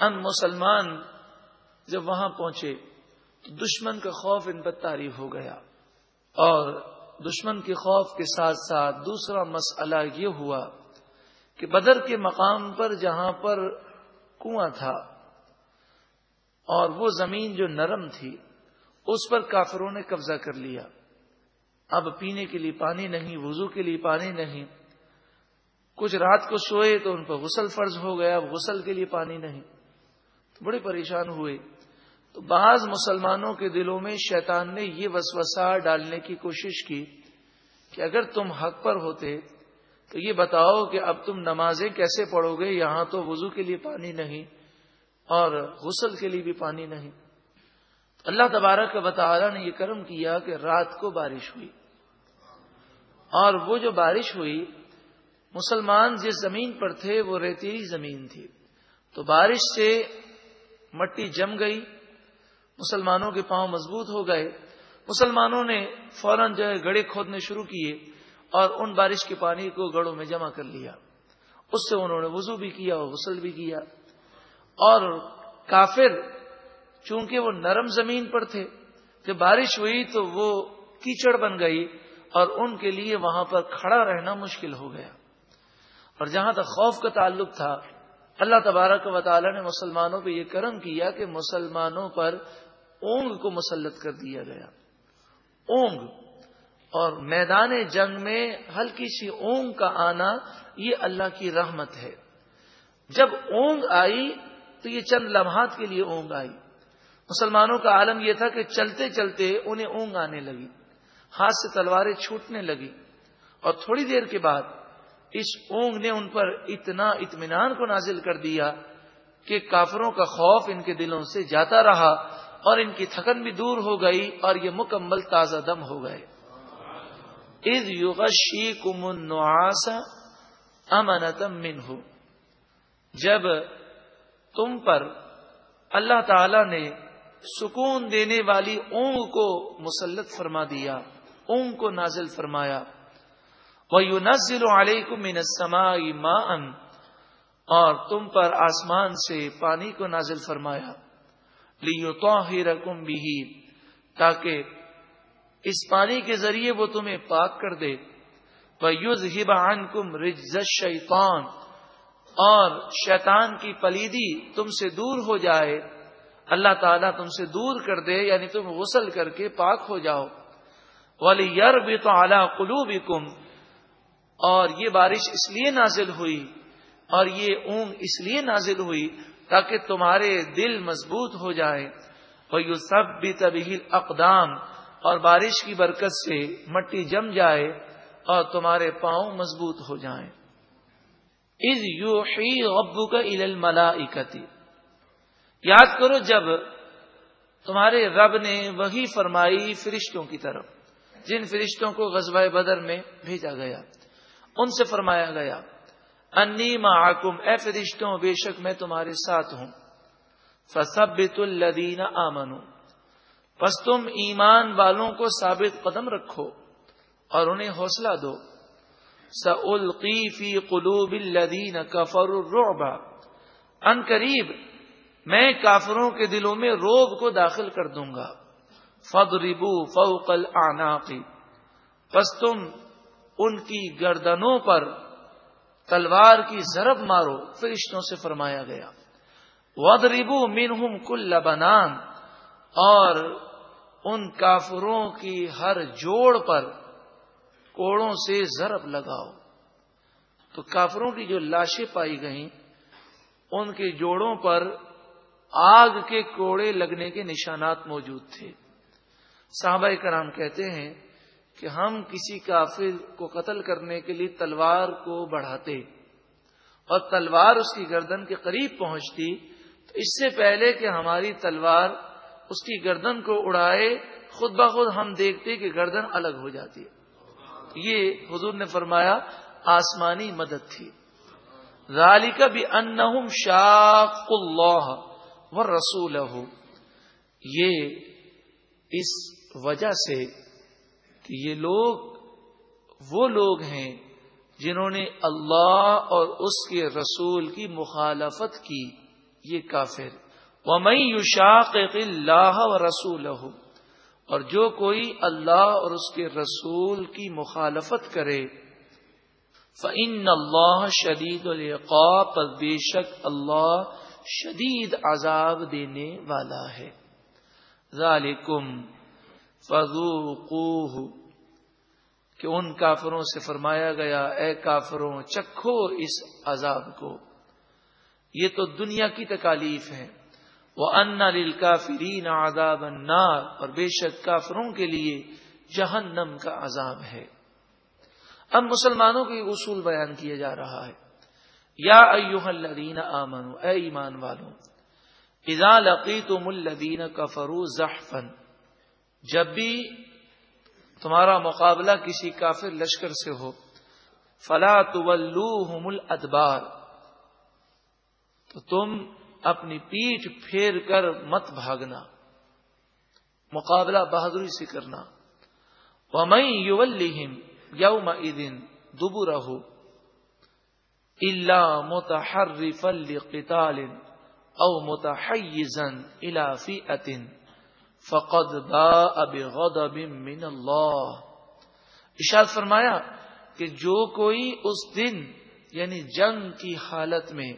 ان مسلمان جب وہاں پہنچے تو دشمن کا خوف ان پر تعریف ہو گیا اور دشمن کے خوف کے ساتھ ساتھ دوسرا مسئلہ یہ ہوا کہ بدر کے مقام پر جہاں پر کنواں تھا اور وہ زمین جو نرم تھی، اس پر کافروں نے قبضہ کر لیا۔ اب پینے کے لیے پانی نہیں، وضو کے لیے پانی نہیں۔ کچھ رات کو سوئے تو ان پر غسل فرض ہو گیا اب غسل کے لیے پانی نہیں۔ تو بڑے پریشان ہوئے۔ تو بعض مسلمانوں کے دلوں میں شیطان نے یہ وسوسہ ڈالنے کی کوشش کی کہ اگر تم حق پر ہوتے تو یہ بتاؤ کہ اب تم نمازیں کیسے پڑھو گے یہاں تو وضو کے لیے پانی نہیں اور غسل کے لیے بھی پانی نہیں۔ اللہ تبارک کا بطالہ نے یہ کرم کیا کہ رات کو بارش ہوئی۔ اور وہ جو بارش ہوئی، مسلمان جس زمین پر تھے وہ ریتیلی زمین تھی۔ تو بارش سے مٹی جم گئی، مسلمانوں کے پاؤں مضبوط ہو گئے۔ مسلمانوں نے فوراً جو ہے گڑے کھودنے شروع کیے اور ان بارش کے پانی کو گڑوں میں جمع کر لیا۔ اس سے انہوں نے وضو بھی کیا اور غسل بھی کیا۔ اور کافر، چونکہ وہ نرم زمین پر تھے، جب بارش ہوئی تو وہ کیچڑ بن گئی اور ان کے لیے وہاں پر کھڑا رہنا مشکل ہو گیا۔ اور جہاں تک خوف کا تعلق تھا اللہ تبارک و تعالی نے مسلمانوں پہ یہ کرم کیا کہ مسلمانوں پر اونگ کو مسلط کر دیا گیا۔ اونگ۔ اور میدان جنگ میں ہلکی سی اونگ کا آنا یہ اللہ کی رحمت ہے۔ جب اونگ آئی تو یہ چند لمحات کے لیے اونگ آئی۔ مسلمانوں کا عالم یہ تھا کہ چلتے چلتے انہیں اونگ آنے لگی۔ ہاتھ سے تلواریں چھوٹنے لگی۔ اور تھوڑی دیر کے بعد اس اونگ نے ان پر اتنا اطمینان کو نازل کر دیا کہ کافروں کا خوف ان کے دلوں سے جاتا رہا اور ان کی تھکن بھی دور ہو گئی اور یہ مکمل تازہ دم ہو گئے۔ از یوغشی کمن امنتم من ہو جب تم پر اللہ تعالی نے سکون دینے والی اونگ کو مسلط فرما دیا، اونگ کو نازل فرمایا وہ یو نزل علیکم من السماء ماء اور تم پر آسمان سے پانی کو نازل فرمایا۔ لیو تو تاکہ اس پانی کے ذریعے وہ تمہیں پاک کر دے۔ وہ یوز ہبان کم رج اور شیطان کی پلیدی تم سے دور ہو جائے۔ اللہ تعالیٰ تم سے دور کر دے یعنی تم غسل کر کے پاک ہو جاؤ۔ والی یر بھی تو اعلیٰ قلو اور یہ بارش اس لیے نازل ہوئی اور یہ اونگ اس لیے نازل ہوئی تاکہ تمہارے دل مضبوط ہو جائے۔ اور یو سب بھی طبی اقدام اور بارش کی برکت سے مٹی جم جائے اور تمہارے پاؤں مضبوط ہو جائیں۔ از یو ابو کا ال ملا یاد کرو جب تمہارے رب نے وہی فرمائی فرشتوں کی طرف، جن فرشتوں کو غزوہ بدر میں بھیجا گیا۔ ان سے فرمایا گیا، انی معکم، اے فرشتوں، بے شک میں تمہارے ساتھ ہوں۔ فسبت الدین آمن پس تم ایمان والوں کو ثابت قدم رکھو اور انہیں حوصلہ دو۔ سلقی فی قلوب الدین کفر الرعب۔ ان قریب میں کافروں کے دلوں میں روب کو داخل کر دوں گا۔ فد ربو فوقل پس تم ان کی گردنوں پر تلوار کی ضرب مارو، فرشتوں سے فرمایا گیا۔ ود ربو مین کل لبنان اور ان کافروں کی ہر جوڑ پر کوڑوں سے ضرب لگاؤ۔ تو کافروں کی جو لاشیں پائی گئیں، ان کے جوڑوں پر آگ کے کوڑے لگنے کے نشانات موجود تھے۔ صحابہ کرام کہتے ہیں کہ ہم کسی کافر کو قتل کرنے کے لیے تلوار کو بڑھاتے اور تلوار اس کی گردن کے قریب پہنچتی، تو اس سے پہلے کہ ہماری تلوار اس کی گردن کو اڑائے، خود بخود ہم دیکھتے کہ گردن الگ ہو جاتی ہے۔ یہ حضور نے فرمایا، آسمانی مدد تھی۔ ذالک بھی ان شاق اللہ وہ رسول یہ اس وجہ سے کہ یہ لوگ وہ لوگ ہیں جنہوں نے اللہ اور اس کے رسول کی مخالفت کی، یہ کافر۔ وہ میں شاق اللہ و رسول اور جو کوئی اللہ اور اس کے رسول کی مخالفت کرے فعن اللہ شدید القاف بے شک اللہ شدید عذاب دینے والا ہے۔ ذالکم فذوقوہ کہ ان کافروں سے فرمایا گیا، اے کافروں، چکھو اس عذاب کو۔ یہ تو دنیا کی تکالیف ہے۔ وہ ان کافرین آداب النار، اور بے شک کافروں کے لیے جہنم کا عذاب ہے۔ اب مسلمانوں کے اصول بیان کیا جا رہا ہے۔ یا ایوہ الذین آمنو اے ایمان والوں، اذا لقیتم الذین کفروا زحفا جب بھی تمہارا مقابلہ کسی کافر لشکر سے ہو، فلا تولوہم الادبار تو تم اپنی پیٹ پھیر کر مت بھاگنا، مقابلہ بہادری سے کرنا۔ وَمَن يُوَلِّهِمْ يَوْمَئِذٍ دُبُرَهُ إِلَّا مُتَحَرِّفًا لِقِتَالٍ أَوْ مُتَحَيِّزًا إِلَى فِئَةٍ فَقَدْ بَاءَ بِغَضَبٍ مِّنَ اللَّهِ اشارت فرمایا کہ جو کوئی اس دن یعنی جنگ کی حالت میں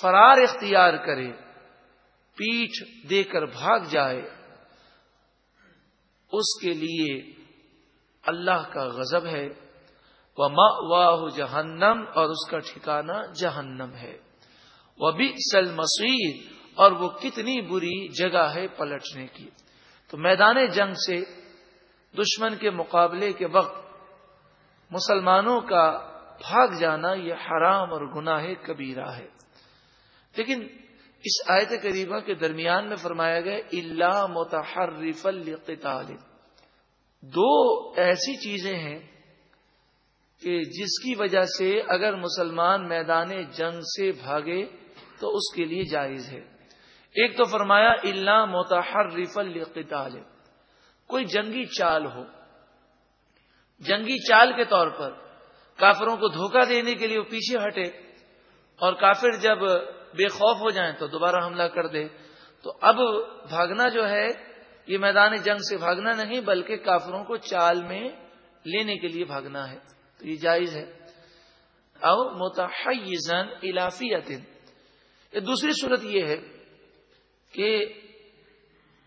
فرار اختیار کرے، پیٹھ دے کر بھاگ جائے، اس کے لیے اللہ کا غضب ہے۔ وہ واہ جہنم اور اس کا ٹھکانہ جہنم ہے۔ وہ بھی سل اور وہ کتنی بری جگہ ہے پلٹنے کی۔ تو میدان جنگ سے دشمن کے مقابلے کے وقت مسلمانوں کا بھاگ جانا یہ حرام اور گناہ کبیرہ ہے۔ لیکن اس آیت کریمہ کے درمیان میں فرمایا گیا اللہ متحرف القتال دو ایسی چیزیں ہیں کہ جس کی وجہ سے اگر مسلمان میدان جنگ سے بھاگے تو اس کے لیے جائز ہے۔ ایک تو فرمایا اللہ متحرف القتال کوئی جنگی چال ہو، جنگی چال کے طور پر کافروں کو دھوکہ دینے کے لیے وہ پیچھے ہٹے اور کافر جب بے خوف ہو جائیں تو دوبارہ حملہ کر دے۔ تو اب بھاگنا جو ہے، یہ میدان جنگ سے بھاگنا نہیں، بلکہ کافروں کو چال میں لینے کے لیے بھاگنا ہے۔ تو یہ جائز ہے۔ او متحزن الافیت یہ دوسری صورت یہ ہے کہ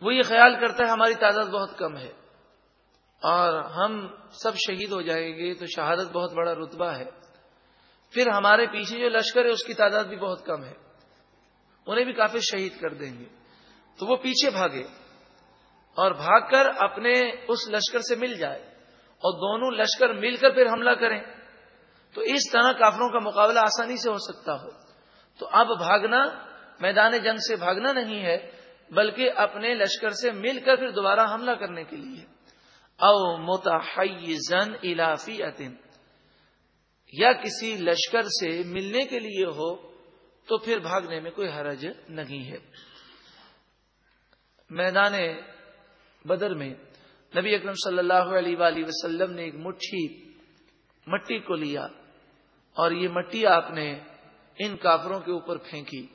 وہ یہ خیال کرتا ہے ہماری تعداد بہت کم ہے اور ہم سب شہید ہو جائیں گے تو شہادت بہت بڑا رتبہ ہے۔ پھر ہمارے پیچھے جو لشکر ہے اس کی تعداد بھی بہت کم ہے۔ انہیں بھی کافی شہید کر دیں گے۔ تو وہ پیچھے بھاگے اور بھاگ کر اپنے اس لشکر سے مل جائے اور دونوں لشکر مل کر پھر حملہ کریں۔ تو اس طرح کافروں کا مقابلہ آسانی سے ہو سکتا ہو۔ تو اب بھاگنا میدان جنگ سے بھاگنا نہیں ہے، بلکہ اپنے لشکر سے مل کر پھر دوبارہ حملہ کرنے کے لیے۔ او متحزن الافی یا کسی لشکر سے ملنے کے لیے ہو تو پھر بھاگنے میں کوئی حرج نہیں ہے۔ میدان بدر میں نبی اکرم صلی اللہ علیہ وآلہ وسلم نے ایک مٹھی، مٹی کو لیا اور یہ مٹی آپ نے ان کافروں کے اوپر پھینکی۔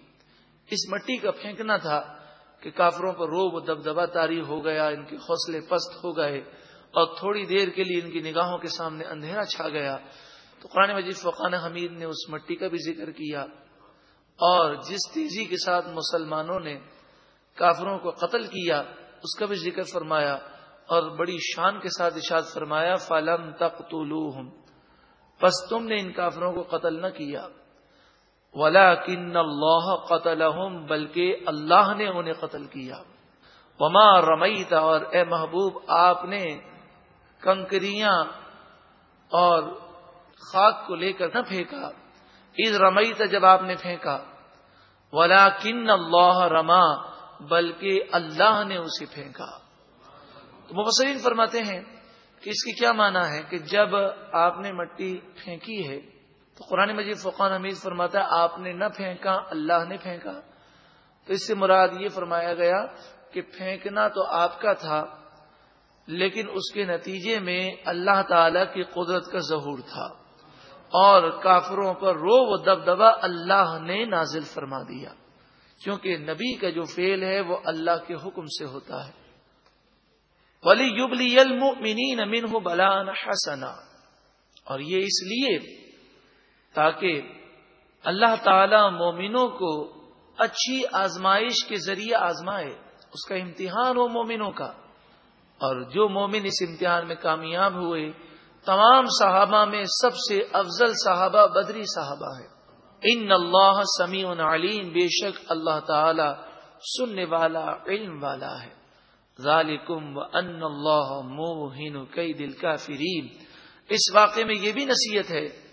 اس مٹی کا پھینکنا تھا کہ کافروں پر روب و دبدبا تاری ہو گیا، ان کے حوصلے پست ہو گئے اور تھوڑی دیر کے لیے ان کی نگاہوں کے سامنے اندھیرا چھا گیا۔ تو قرآن مجید فقان حمید نے اس مٹی کا بھی ذکر کیا اور جس تیزی کے ساتھ مسلمانوں نے کافروں کو قتل کیا، اس کا بھی ذکر فرمایا اور بڑی شان کے ساتھ اشاد فرمایا فالم تک بس تم نے ان کافروں کو قتل نہ کیا۔ ولا کن اللہ قتل بلکہ اللہ نے انہیں قتل کیا۔ وما رمیتا اور اے محبوب، آپ نے کنکریاں اور خاک کو لے کر نہ پھینکا۔ عید رمئی تھا جب آپ نے پھینکا۔ ولا کن اللہ رما، بلکہ اللہ نے اسے پھینکا۔ تو مبصرین فرماتے ہیں کہ اس کی کیا معنی ہے کہ جب آپ نے مٹی پھینکی ہے تو قرآن مجید فقان حمید فرماتا ہے، آپ نے نہ پھینکا، اللہ نے پھینکا۔ تو اس سے مراد یہ فرمایا گیا کہ پھینکنا تو آپ کا تھا، لیکن اس کے نتیجے میں اللہ تعالی کی قدرت کا ظہور تھا۔ اور کافروں پر رو و دبدبا اللہ نے نازل فرما دیا۔ کیونکہ نبی کا جو فیل ہے، وہ اللہ کے حکم سے ہوتا ہے۔ ولی یوبلی المؤمنین منہ بلان حسنا۔ اور یہ اس لیے تاکہ اللہ تعالی مومنوں کو اچھی آزمائش کے ذریعے آزمائے، اس کا امتحان ہو مومنوں کا۔ اور جو مومن اس امتحان میں کامیاب ہوئے، تمام صحابہ میں سب سے افضل صحابہ بدری صحابہ ہے۔ ان اللہ سمیع علیم، بے شک اللہ تعالی سننے والا، علم والا ہے۔ ذالکم و ان اللہ موہن کئی دل کا اس واقعے میں یہ بھی نصیحت ہے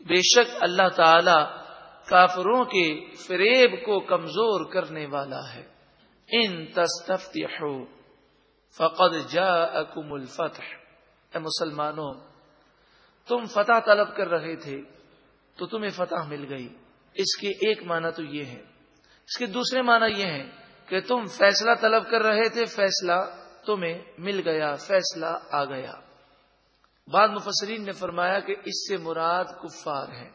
بے شک اللہ تعالی کافروں کے فریب کو کمزور کرنے والا ہے۔ ان تستفتحو، فقد جاءکم الفتح۔ اے مسلمانوں، تم فتح طلب کر رہے تھے تو تمہیں فتح مل گئی۔ اس کے ایک معنی تو یہ ہے۔ اس کے دوسرے معنی یہ ہے کہ تم فیصلہ طلب کر رہے تھے، فیصلہ تمہیں مل گیا، فیصلہ آ گیا۔ بعد مفسرین نے فرمایا کہ اس سے مراد کفار ہے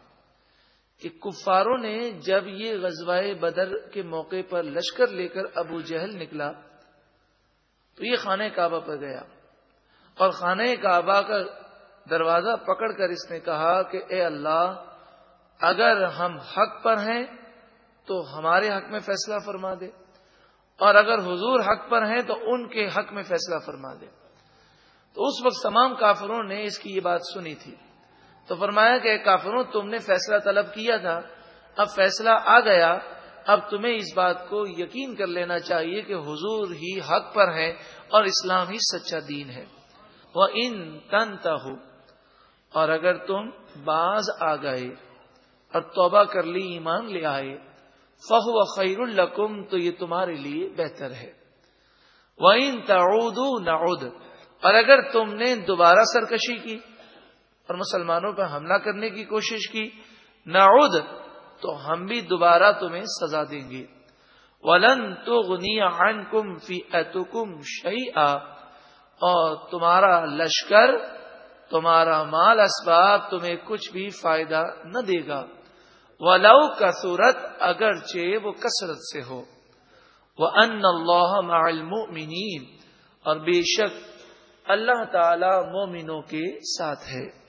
کہ کفاروں نے جب یہ غزوائے بدر کے موقع پر لشکر لے کر ابو جہل نکلا تو یہ خانہ کعبہ پر گیا اور خانہ کعبہ کا دروازہ پکڑ کر اس نے کہا کہ اے اللہ، اگر ہم حق پر ہیں تو ہمارے حق میں فیصلہ فرما دے اور اگر حضور حق پر ہیں تو ان کے حق میں فیصلہ فرما دے۔ تو اس وقت تمام کافروں نے اس کی یہ بات سنی تھی۔ تو فرمایا کہ کافروں، تم نے فیصلہ طلب کیا تھا۔ اب فیصلہ آ گیا۔ اب تمہیں اس بات کو یقین کر لینا چاہیے کہ حضور ہی حق پر ہے اور اسلام ہی سچا دین ہے۔ وہ ان تن ہو اور اگر تم باز آ گئے اور توبہ کر لی، ایمان لے آئے فہو خیر القم تو یہ تمہارے لیے بہتر ہے۔ وہ ان تعود اور اگر تم نے دوبارہ سرکشی کی اور مسلمانوں پر حملہ کرنے کی کوشش کی، نعود، تو ہم بھی دوبارہ تمہیں سزا دیں گے۔ ولن تو غنیا کم فی اتم اور تمہارا لشکر، تمہارا مال اسباب تمہیں کچھ بھی فائدہ نہ دے گا۔ ولو کا صورت اگرچہ وہ کثرت سے ہو۔ وہ ان اللہ المؤمنین اور بے شک اللہ تعالی مومنوں کے ساتھ ہے۔